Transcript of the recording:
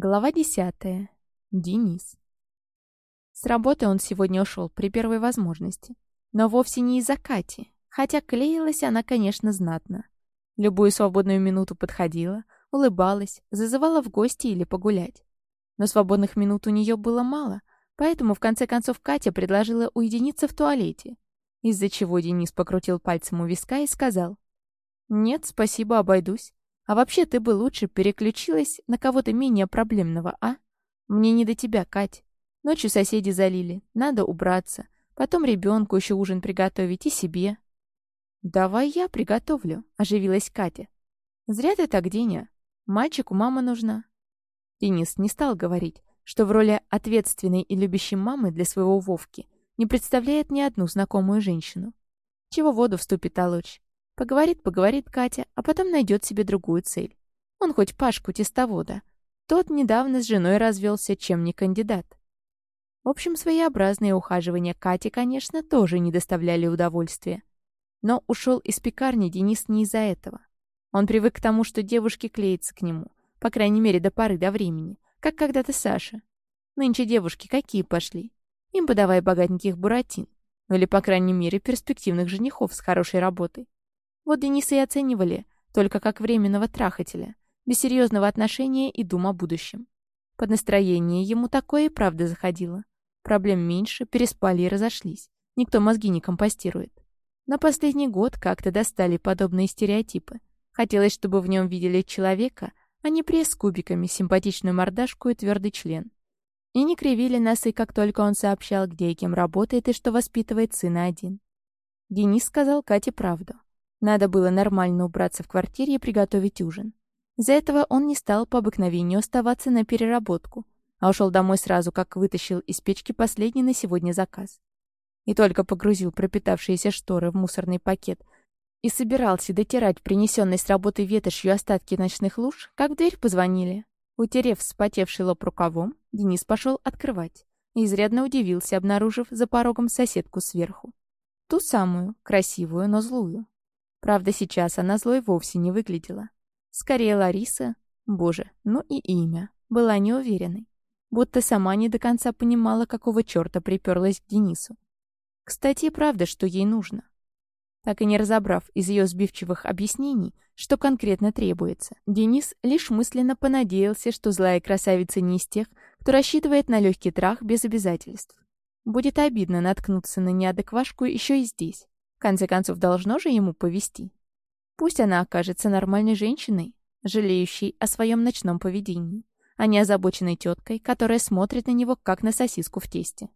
Глава десятая. Денис. С работы он сегодня ушел при первой возможности. Но вовсе не из-за Кати, хотя клеилась она, конечно, знатно. Любую свободную минуту подходила, улыбалась, зазывала в гости или погулять. Но свободных минут у нее было мало, поэтому в конце концов Катя предложила уединиться в туалете, из-за чего Денис покрутил пальцем у виска и сказал, «Нет, спасибо, обойдусь. А вообще ты бы лучше переключилась на кого-то менее проблемного, а? Мне не до тебя, Кать. Ночью соседи залили, надо убраться. Потом ребенку еще ужин приготовить и себе. «Давай я приготовлю», — оживилась Катя. «Зря ты так, Деня. Мальчику мама нужна». Денис не стал говорить, что в роли ответственной и любящей мамы для своего Вовки не представляет ни одну знакомую женщину. Чего воду вступит толочь? Поговорит, поговорит Катя, а потом найдет себе другую цель. Он хоть Пашку тестовода. Тот недавно с женой развелся, чем не кандидат. В общем, своеобразные ухаживания Кати, конечно, тоже не доставляли удовольствия. Но ушел из пекарни Денис не из-за этого. Он привык к тому, что девушки клеятся к нему, по крайней мере, до поры до времени, как когда-то Саша. Нынче девушки какие пошли? Им подавай богатеньких буратин, ну или, по крайней мере, перспективных женихов с хорошей работой. Вот Дениса и оценивали только как временного трахателя, без серьезного отношения и дум о будущем. Под настроение ему такое и правда заходило. Проблем меньше, переспали и разошлись. Никто мозги не компостирует. На последний год как-то достали подобные стереотипы. Хотелось, чтобы в нем видели человека, а не пресс с кубиками, симпатичную мордашку и твердый член. И не кривили носы, как только он сообщал, где и кем работает и что воспитывает сына один. Денис сказал Кате правду. Надо было нормально убраться в квартире и приготовить ужин. Из-за этого он не стал по обыкновению оставаться на переработку, а ушел домой сразу, как вытащил из печки последний на сегодня заказ. И только погрузил пропитавшиеся шторы в мусорный пакет и собирался дотирать принесенной с работы ветошью остатки ночных луж, как в дверь позвонили. Утерев вспотевший лоб рукавом, Денис пошел открывать и изрядно удивился, обнаружив за порогом соседку сверху. Ту самую, красивую, но злую. Правда, сейчас она злой вовсе не выглядела. Скорее, Лариса, боже, ну и имя, была неуверенной. Будто сама не до конца понимала, какого черта приперлась к Денису. Кстати, правда, что ей нужно. Так и не разобрав из ее сбивчивых объяснений, что конкретно требуется, Денис лишь мысленно понадеялся, что злая красавица не из тех, кто рассчитывает на легкий трах без обязательств. Будет обидно наткнуться на неадеквашку еще и здесь. В конце концов, должно же ему повести. Пусть она окажется нормальной женщиной, жалеющей о своем ночном поведении, а не озабоченной теткой, которая смотрит на него, как на сосиску в тесте.